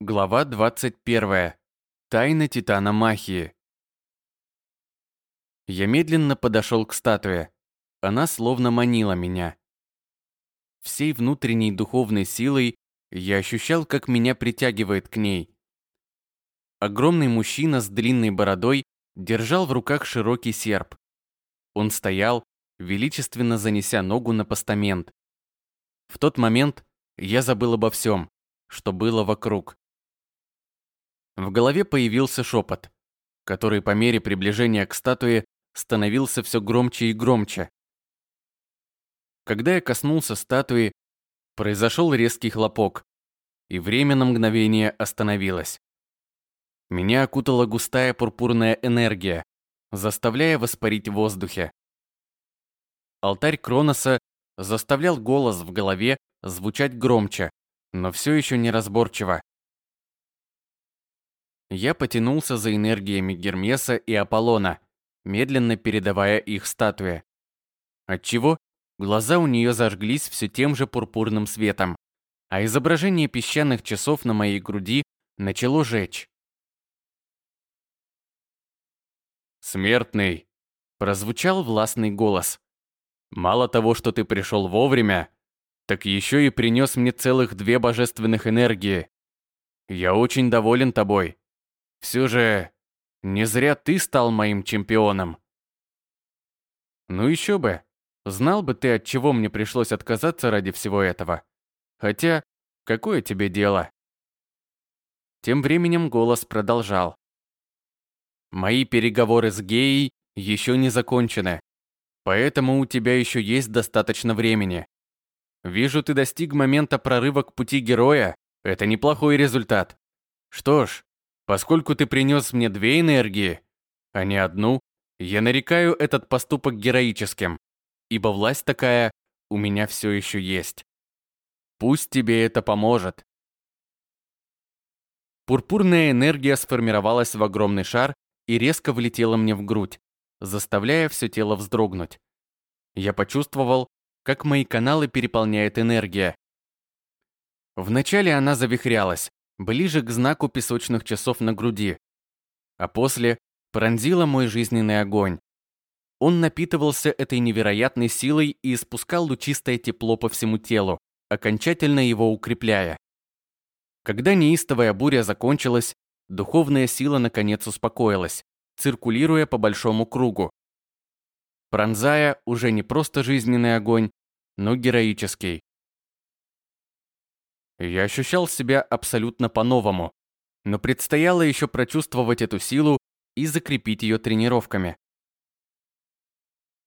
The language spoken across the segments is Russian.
Глава 21. Тайна Титана Махии. Я медленно подошел к статуе. Она словно манила меня. Всей внутренней духовной силой я ощущал, как меня притягивает к ней. Огромный мужчина с длинной бородой держал в руках широкий серп. Он стоял, величественно занеся ногу на постамент. В тот момент я забыл обо всем, что было вокруг. В голове появился шепот, который по мере приближения к статуе становился все громче и громче. Когда я коснулся статуи, произошел резкий хлопок, и время на мгновение остановилось. Меня окутала густая пурпурная энергия, заставляя воспарить в воздухе. Алтарь Кроноса заставлял голос в голове звучать громче, но все еще неразборчиво. Я потянулся за энергиями Гермеса и Аполлона, медленно передавая их статуе. Отчего глаза у нее зажглись все тем же пурпурным светом, а изображение песчаных часов на моей груди начало жечь. «Смертный!» – прозвучал властный голос. «Мало того, что ты пришел вовремя, так еще и принес мне целых две божественных энергии. Я очень доволен тобой. Все же, не зря ты стал моим чемпионом. Ну еще бы. Знал бы ты, от чего мне пришлось отказаться ради всего этого. Хотя, какое тебе дело? Тем временем голос продолжал. Мои переговоры с Геей еще не закончены, поэтому у тебя еще есть достаточно времени. Вижу, ты достиг момента прорыва к пути героя. Это неплохой результат. Что ж, Поскольку ты принес мне две энергии, а не одну, я нарекаю этот поступок героическим, ибо власть такая у меня все еще есть. Пусть тебе это поможет. Пурпурная энергия сформировалась в огромный шар и резко влетела мне в грудь, заставляя все тело вздрогнуть. Я почувствовал, как мои каналы переполняет энергия. Вначале она завихрялась, ближе к знаку песочных часов на груди, а после пронзила мой жизненный огонь. Он напитывался этой невероятной силой и испускал лучистое тепло по всему телу, окончательно его укрепляя. Когда неистовая буря закончилась, духовная сила наконец успокоилась, циркулируя по большому кругу. Пронзая уже не просто жизненный огонь, но героический. Я ощущал себя абсолютно по-новому, но предстояло еще прочувствовать эту силу и закрепить ее тренировками.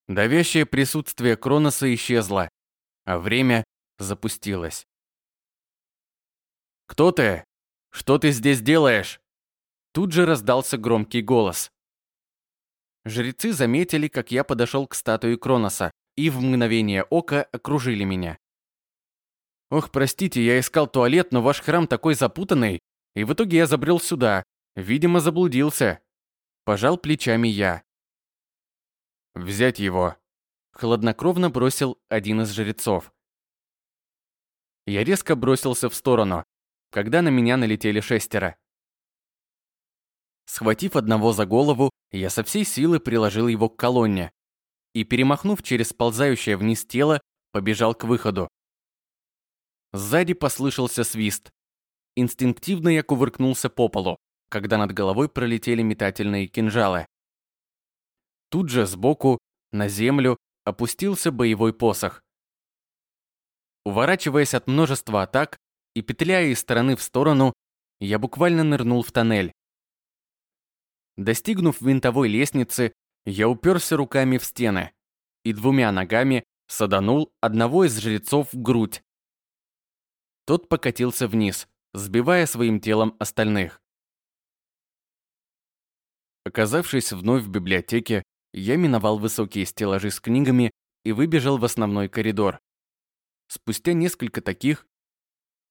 Давящее присутствие Кроноса исчезло, а время запустилось. «Кто ты? Что ты здесь делаешь?» Тут же раздался громкий голос. Жрецы заметили, как я подошел к статуе Кроноса, и в мгновение ока окружили меня. Ох, простите, я искал туалет, но ваш храм такой запутанный, и в итоге я забрел сюда. Видимо, заблудился. Пожал плечами я. Взять его. Хладнокровно бросил один из жрецов. Я резко бросился в сторону, когда на меня налетели шестеро. Схватив одного за голову, я со всей силы приложил его к колонне и, перемахнув через ползающее вниз тело, побежал к выходу. Сзади послышался свист. Инстинктивно я кувыркнулся по полу, когда над головой пролетели метательные кинжалы. Тут же сбоку, на землю, опустился боевой посох. Уворачиваясь от множества атак и петляя из стороны в сторону, я буквально нырнул в тоннель. Достигнув винтовой лестницы, я уперся руками в стены и двумя ногами саданул одного из жрецов в грудь, тот покатился вниз, сбивая своим телом остальных. Оказавшись вновь в библиотеке, я миновал высокие стеллажи с книгами и выбежал в основной коридор. Спустя несколько таких,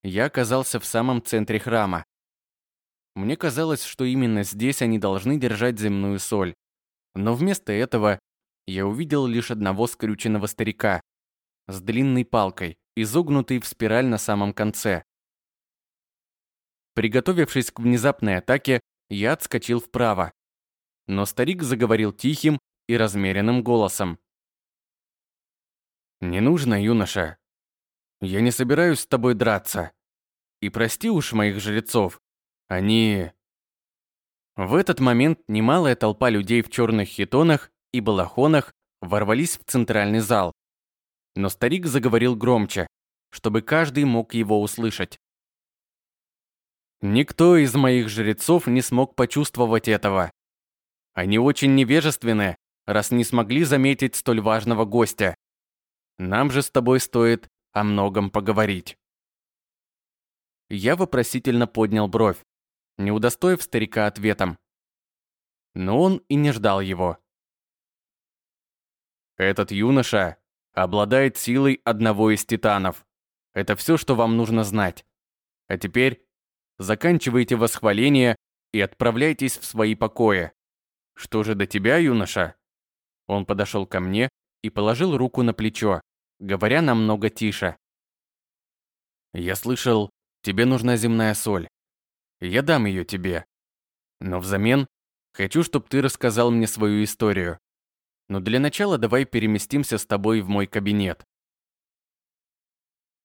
я оказался в самом центре храма. Мне казалось, что именно здесь они должны держать земную соль. Но вместо этого я увидел лишь одного скрюченного старика с длинной палкой, изогнутый в спираль на самом конце. Приготовившись к внезапной атаке, я отскочил вправо. Но старик заговорил тихим и размеренным голосом. «Не нужно, юноша. Я не собираюсь с тобой драться. И прости уж моих жрецов. Они...» В этот момент немалая толпа людей в черных хитонах и балахонах ворвались в центральный зал. Но старик заговорил громче, чтобы каждый мог его услышать. Никто из моих жрецов не смог почувствовать этого. Они очень невежественны, раз не смогли заметить столь важного гостя. Нам же с тобой стоит о многом поговорить. Я вопросительно поднял бровь, не удостоив старика ответом. Но он и не ждал его. Этот юноша обладает силой одного из титанов. Это все, что вам нужно знать. А теперь заканчивайте восхваление и отправляйтесь в свои покои. Что же до тебя, юноша? Он подошел ко мне и положил руку на плечо, говоря намного тише. Я слышал, тебе нужна земная соль. Я дам ее тебе. Но взамен хочу, чтобы ты рассказал мне свою историю. Но для начала давай переместимся с тобой в мой кабинет.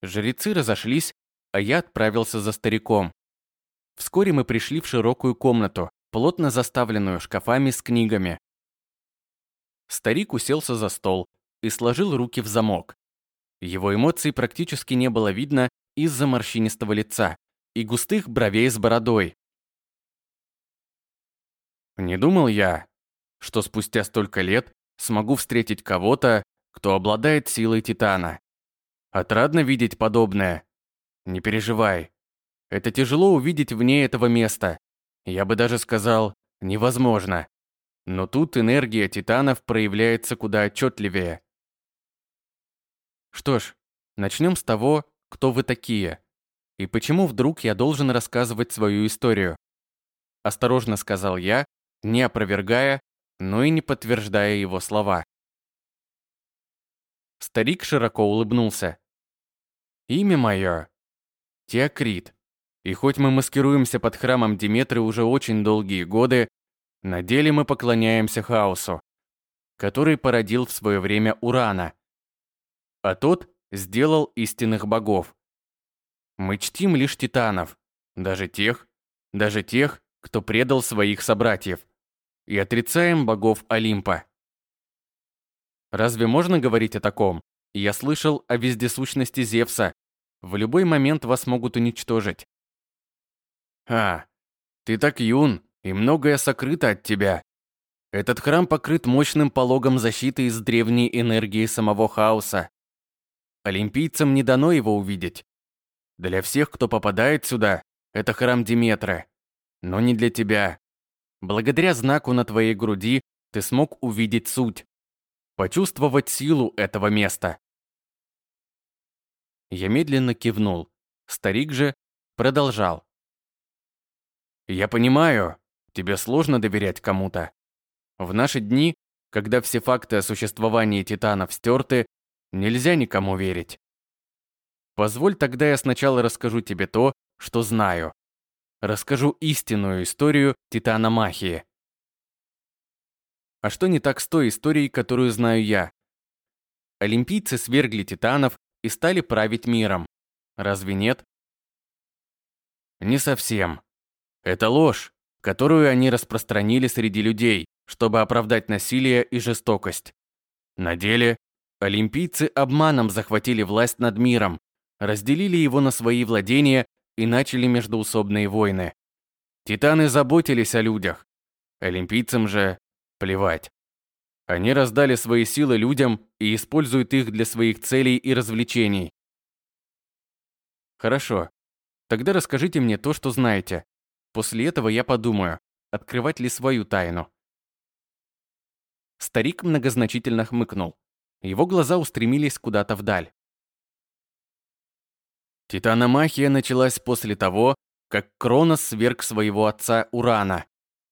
Жрецы разошлись, а я отправился за стариком. Вскоре мы пришли в широкую комнату, плотно заставленную шкафами с книгами. Старик уселся за стол и сложил руки в замок. Его эмоций практически не было видно из-за морщинистого лица и густых бровей с бородой. Не думал я, что спустя столько лет смогу встретить кого-то, кто обладает силой Титана. Отрадно видеть подобное. Не переживай, это тяжело увидеть вне этого места. Я бы даже сказал, невозможно. Но тут энергия титанов проявляется куда отчетливее. Что ж, начнем с того, кто вы такие. И почему вдруг я должен рассказывать свою историю? Осторожно сказал я, не опровергая, но и не подтверждая его слова. Старик широко улыбнулся. Имя мое – Теокрит. И хоть мы маскируемся под храмом Диметры уже очень долгие годы, на деле мы поклоняемся хаосу, который породил в свое время Урана, а тот сделал истинных богов. Мы чтим лишь титанов, даже тех, даже тех, кто предал своих собратьев, и отрицаем богов Олимпа. Разве можно говорить о таком? Я слышал о вездесущности Зевса. В любой момент вас могут уничтожить. А, ты так юн, и многое сокрыто от тебя. Этот храм покрыт мощным пологом защиты из древней энергии самого хаоса. Олимпийцам не дано его увидеть. Для всех, кто попадает сюда, это храм Диметра. Но не для тебя. Благодаря знаку на твоей груди ты смог увидеть суть. Почувствовать силу этого места. Я медленно кивнул. Старик же продолжал. Я понимаю, тебе сложно доверять кому-то. В наши дни, когда все факты о существовании титанов стерты, нельзя никому верить. Позволь тогда я сначала расскажу тебе то, что знаю. Расскажу истинную историю Титана Махии. А что не так с той историей, которую знаю я? Олимпийцы свергли титанов и стали править миром. Разве нет? Не совсем. Это ложь, которую они распространили среди людей, чтобы оправдать насилие и жестокость. На деле, олимпийцы обманом захватили власть над миром, разделили его на свои владения и начали междоусобные войны. Титаны заботились о людях, олимпийцам же плевать. Они раздали свои силы людям и используют их для своих целей и развлечений. Хорошо. Тогда расскажите мне то, что знаете. После этого я подумаю, открывать ли свою тайну. Старик многозначительно хмыкнул. Его глаза устремились куда-то вдаль. Титаномахия началась после того, как Кронос сверг своего отца Урана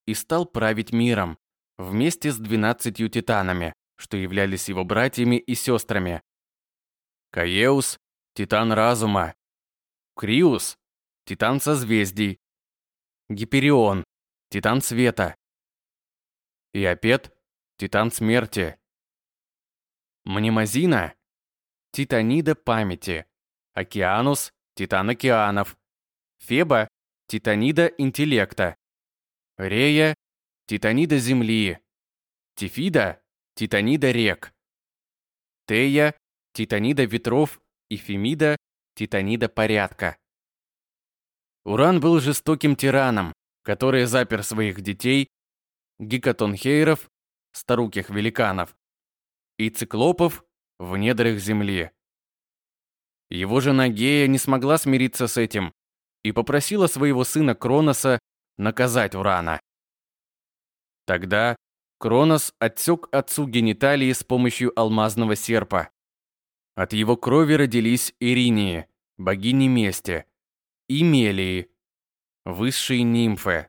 и стал править миром вместе с двенадцатью титанами, что являлись его братьями и сестрами. Каеус – титан разума, Криус – титан созвездий, Гиперион, титан света. Иопет, титан смерти. Мнемозина, титанида памяти. Океанус, титан океанов. Феба, титанида интеллекта. Рея, титанида земли. Тифида, титанида рек. Тея, титанида ветров и Фемида, титанида порядка. Уран был жестоким тираном, который запер своих детей, гекатонхейров, старуких великанов, и циклопов в недрах земли. Его жена Гея не смогла смириться с этим и попросила своего сына Кроноса наказать Урана. Тогда Кронос отсек отцу гениталии с помощью алмазного серпа. От его крови родились Иринии, богини мести, и Мелии, высшие нимфы.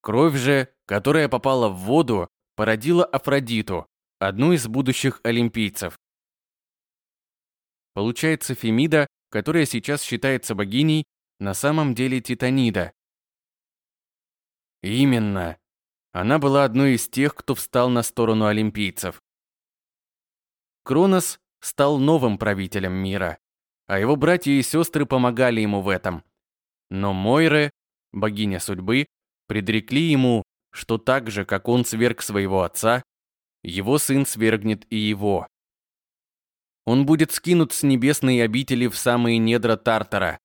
Кровь же, которая попала в воду, породила Афродиту, одну из будущих олимпийцев. Получается, Фемида, которая сейчас считается богиней, на самом деле Титанида. Именно. Она была одной из тех, кто встал на сторону олимпийцев. Кронос стал новым правителем мира, а его братья и сестры помогали ему в этом. Но Мойре, богиня судьбы, предрекли ему, что так же, как он сверг своего отца, его сын свергнет и его. Он будет скинут с небесной обители в самые недра Тартара.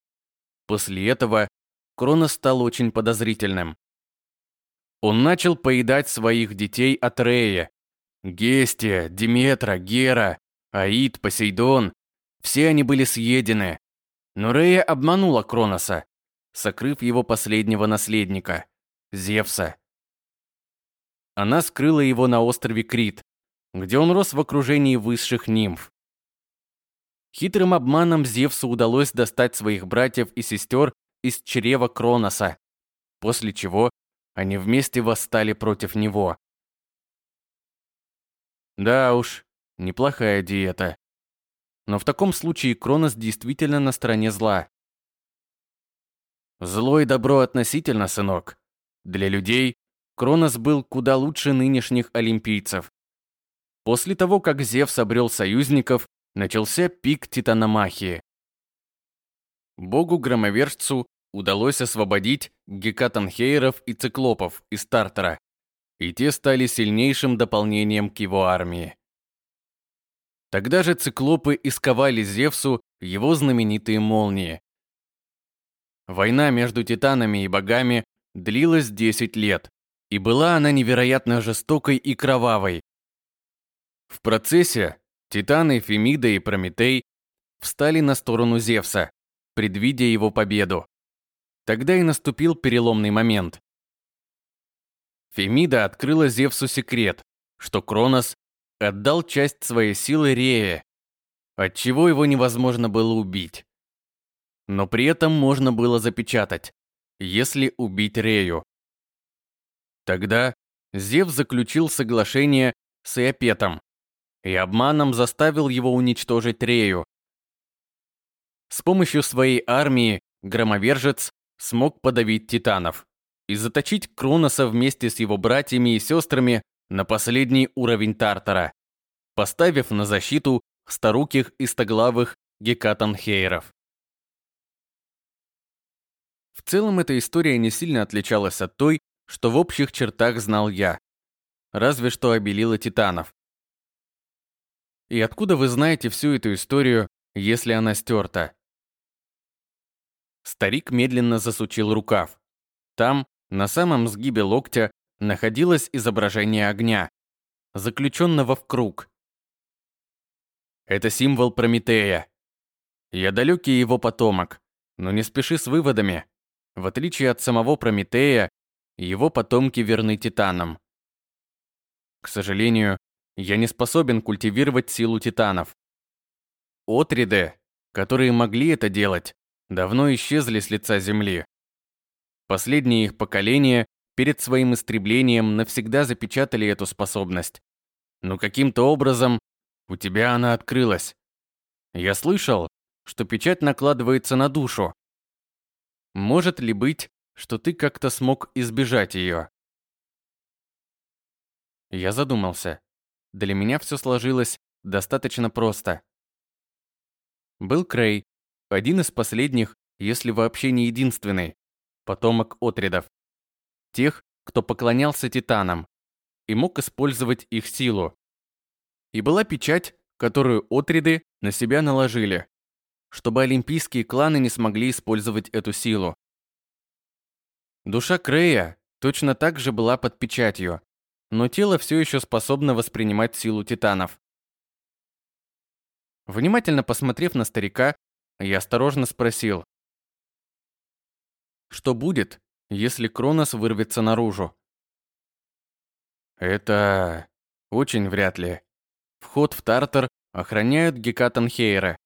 После этого Кронос стал очень подозрительным. Он начал поедать своих детей от Рея. Гестия, Диметра, Гера, Аид, Посейдон. Все они были съедены. Но Рея обманула Кроноса, сокрыв его последнего наследника, Зевса. Она скрыла его на острове Крит, где он рос в окружении высших нимф. Хитрым обманом Зевсу удалось достать своих братьев и сестер из чрева Кроноса, после чего они вместе восстали против него. Да уж, неплохая диета. Но в таком случае Кронос действительно на стороне зла. Зло и добро относительно, сынок. Для людей Кронос был куда лучше нынешних олимпийцев. После того, как Зевс обрел союзников, начался пик титаномахии. Богу-громовержцу удалось освободить гекатанхейров и циклопов из Тартара, и те стали сильнейшим дополнением к его армии. Тогда же циклопы исковали Зевсу его знаменитые молнии. Война между титанами и богами длилась 10 лет, и была она невероятно жестокой и кровавой. В процессе титаны Фемида и Прометей встали на сторону Зевса, предвидя его победу. Тогда и наступил переломный момент. Фемида открыла Зевсу секрет, что Кронос отдал часть своей силы Рее, отчего его невозможно было убить. Но при этом можно было запечатать, если убить Рею. Тогда Зевс заключил соглашение с Иопетом и обманом заставил его уничтожить Рею. С помощью своей армии громовержец смог подавить титанов и заточить Кроноса вместе с его братьями и сестрами на последний уровень Тартара, поставив на защиту старуких и стоглавых гекатанхейров. В целом эта история не сильно отличалась от той, что в общих чертах знал я. Разве что обелила титанов. И откуда вы знаете всю эту историю, если она стерта? Старик медленно засучил рукав. Там, на самом сгибе локтя, находилось изображение огня, заключенного в круг. Это символ Прометея. Я далекий его потомок, но не спеши с выводами. В отличие от самого Прометея, его потомки верны титанам. К сожалению, я не способен культивировать силу титанов. Отриды, которые могли это делать, давно исчезли с лица Земли. Последние их поколения перед своим истреблением навсегда запечатали эту способность. Но каким-то образом у тебя она открылась. Я слышал, что печать накладывается на душу. Может ли быть, что ты как-то смог избежать ее. Я задумался. Для меня все сложилось достаточно просто. Был Крей, один из последних, если вообще не единственный, потомок Отридов. Тех, кто поклонялся титанам и мог использовать их силу. И была печать, которую Отриды на себя наложили, чтобы олимпийские кланы не смогли использовать эту силу. Душа Крея точно так же была под печатью, но тело все еще способно воспринимать силу титанов. Внимательно посмотрев на старика, я осторожно спросил. Что будет, если Кронос вырвется наружу? Это очень вряд ли. Вход в Тартар охраняют Гекатанхейры.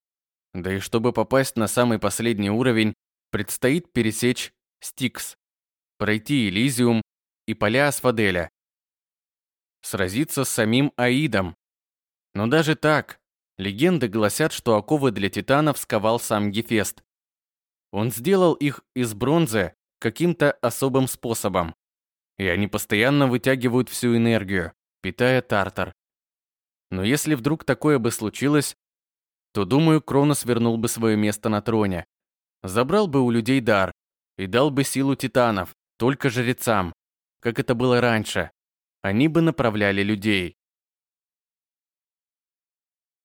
Да и чтобы попасть на самый последний уровень, предстоит пересечь Стикс, пройти Элизиум и поля Асфаделя, сразиться с самим Аидом. Но даже так, легенды гласят, что оковы для титанов сковал сам Гефест. Он сделал их из бронзы каким-то особым способом. И они постоянно вытягивают всю энергию, питая Тартар. Но если вдруг такое бы случилось, то, думаю, Кронос вернул бы свое место на троне. Забрал бы у людей дар и дал бы силу титанов только жрецам, как это было раньше, они бы направляли людей.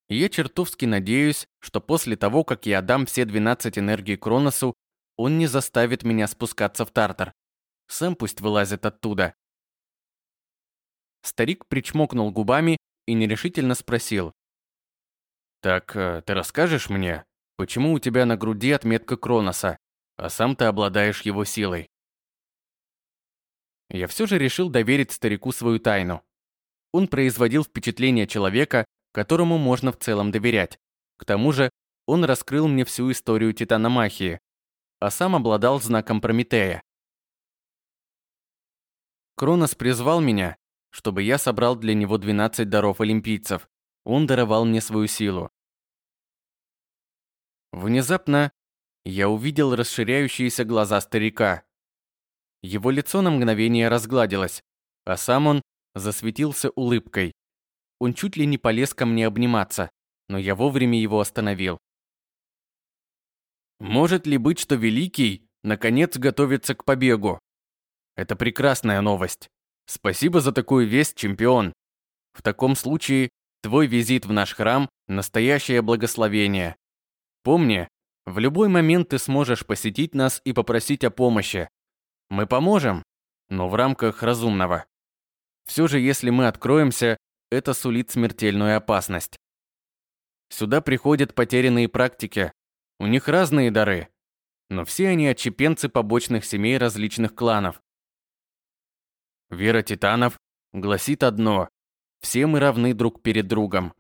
я чертовски надеюсь, что после того, как я отдам все 12 энергий Кроносу, он не заставит меня спускаться в Тартар. Сам пусть вылазит оттуда. Старик причмокнул губами и нерешительно спросил. «Так э, ты расскажешь мне, почему у тебя на груди отметка Кроноса, а сам ты обладаешь его силой?» Я все же решил доверить старику свою тайну. Он производил впечатление человека, которому можно в целом доверять. К тому же, он раскрыл мне всю историю титаномахии, а сам обладал знаком Прометея. Кронос призвал меня, чтобы я собрал для него 12 даров олимпийцев. Он даровал мне свою силу. Внезапно я увидел расширяющиеся глаза старика. Его лицо на мгновение разгладилось, а сам он засветился улыбкой. Он чуть ли не полез ко мне обниматься, но я вовремя его остановил. Может ли быть, что Великий, наконец, готовится к побегу? Это прекрасная новость. Спасибо за такую весть, чемпион. В таком случае, твой визит в наш храм – настоящее благословение. Помни, в любой момент ты сможешь посетить нас и попросить о помощи. Мы поможем, но в рамках разумного. Все же, если мы откроемся, это сулит смертельную опасность. Сюда приходят потерянные практики. У них разные дары, но все они отчепенцы побочных семей различных кланов. Вера титанов гласит одно – все мы равны друг перед другом.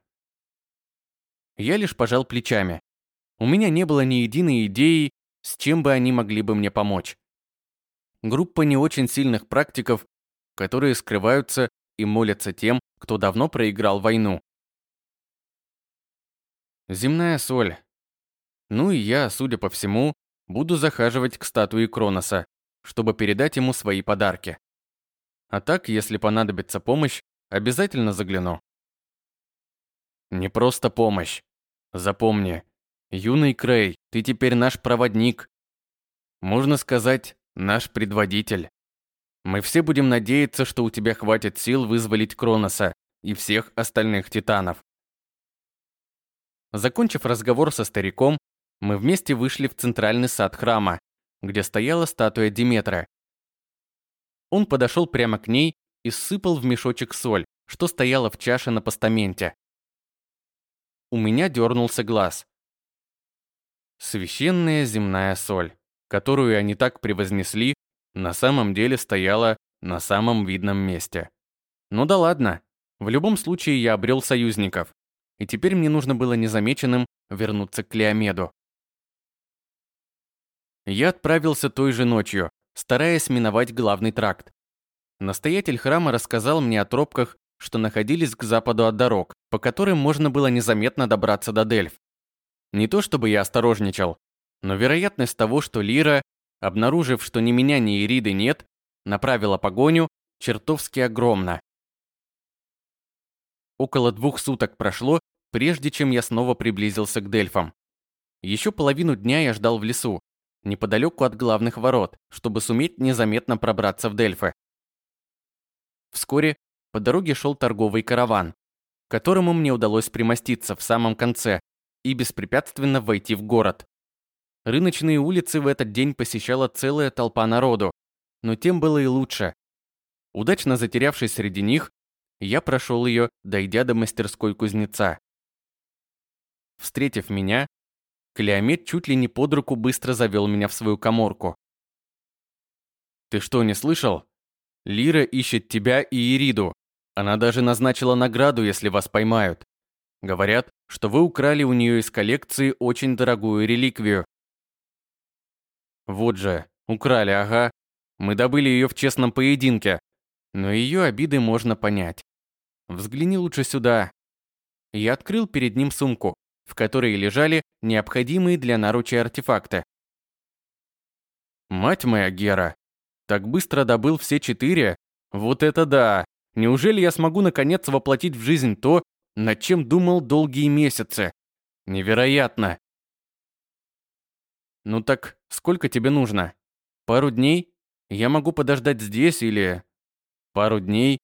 Я лишь пожал плечами. У меня не было ни единой идеи, с чем бы они могли бы мне помочь группа не очень сильных практиков, которые скрываются и молятся тем, кто давно проиграл войну. Земная соль. Ну и я, судя по всему, буду захаживать к статуе Кроноса, чтобы передать ему свои подарки. А так, если понадобится помощь, обязательно загляну. Не просто помощь. Запомни, юный Крей, ты теперь наш проводник. Можно сказать, наш предводитель. Мы все будем надеяться, что у тебя хватит сил вызволить Кроноса и всех остальных титанов. Закончив разговор со стариком, мы вместе вышли в центральный сад храма, где стояла статуя Диметра. Он подошел прямо к ней и сыпал в мешочек соль, что стояла в чаше на постаменте. У меня дернулся глаз. Священная земная соль которую они так превознесли, на самом деле стояла на самом видном месте. Ну да ладно, в любом случае я обрел союзников, и теперь мне нужно было незамеченным вернуться к Клеомеду. Я отправился той же ночью, стараясь миновать главный тракт. Настоятель храма рассказал мне о тропках, что находились к западу от дорог, по которым можно было незаметно добраться до Дельф. Не то чтобы я осторожничал, но вероятность того, что Лира обнаружив, что ни меня, ни Ириды нет, направила погоню чертовски огромно. Около двух суток прошло, прежде чем я снова приблизился к Дельфам. Еще половину дня я ждал в лесу, неподалеку от главных ворот, чтобы суметь незаметно пробраться в Дельфы. Вскоре по дороге шел торговый караван, которому мне удалось примоститься в самом конце и беспрепятственно войти в город. Рыночные улицы в этот день посещала целая толпа народу, но тем было и лучше. Удачно затерявшись среди них, я прошел ее, дойдя до мастерской кузнеца. Встретив меня, Клеомет чуть ли не под руку быстро завел меня в свою коморку. «Ты что, не слышал? Лира ищет тебя и Ириду. Она даже назначила награду, если вас поймают. Говорят, что вы украли у нее из коллекции очень дорогую реликвию. Вот же, украли, ага. Мы добыли ее в честном поединке. Но ее обиды можно понять. Взгляни лучше сюда. Я открыл перед ним сумку, в которой лежали необходимые для наручия артефакты. Мать моя Гера, так быстро добыл все четыре? Вот это да! Неужели я смогу наконец воплотить в жизнь то, над чем думал долгие месяцы? Невероятно! Ну так, сколько тебе нужно? Пару дней? Я могу подождать здесь или... Пару дней?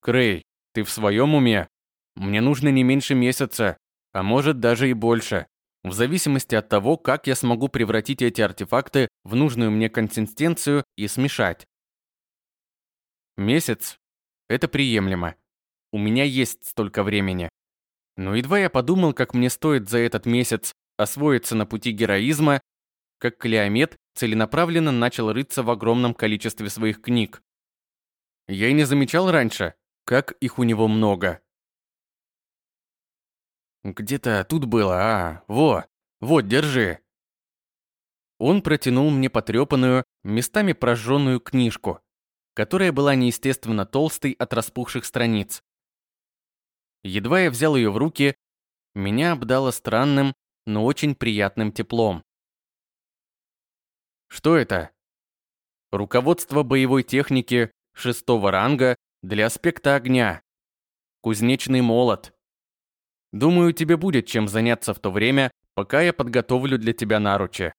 Крей, ты в своем уме? Мне нужно не меньше месяца, а может даже и больше. В зависимости от того, как я смогу превратить эти артефакты в нужную мне консистенцию и смешать. Месяц – это приемлемо. У меня есть столько времени. Но едва я подумал, как мне стоит за этот месяц освоиться на пути героизма, как Клеомет целенаправленно начал рыться в огромном количестве своих книг. Я и не замечал раньше, как их у него много. Где-то тут было, а, во, вот, держи. Он протянул мне потрепанную, местами прожженную книжку, которая была неестественно толстой от распухших страниц. Едва я взял ее в руки, меня обдало странным, но очень приятным теплом. Что это? Руководство боевой техники шестого ранга для аспекта огня. Кузнечный молот. Думаю, тебе будет чем заняться в то время, пока я подготовлю для тебя наручи.